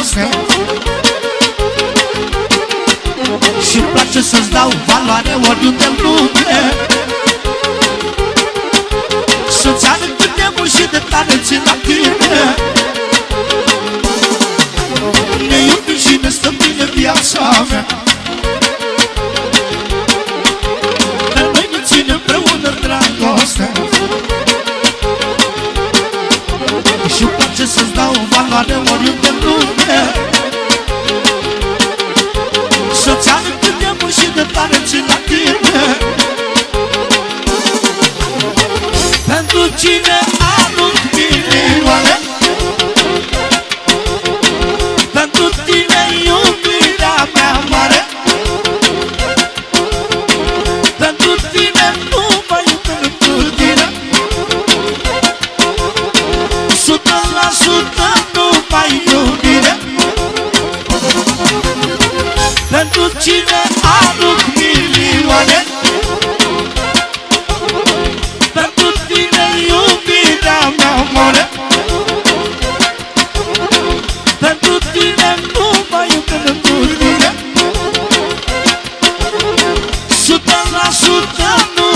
dragostea Și-mi place să-ți dau valoare oriunde în lume. Să-ți arăt cât de mult și de tare țin la tine. Ne iubim și ne stăm bine viața mea. Dar noi ne ținem împreună dragostea. tare ci la tine. Pentru cine anunț milioane? Pentru tine iubirea mea mare. Pentru tine nu mă iubesc cu tine Sută la sută nu mai iubire. Pentru cine anunț Tá assuntando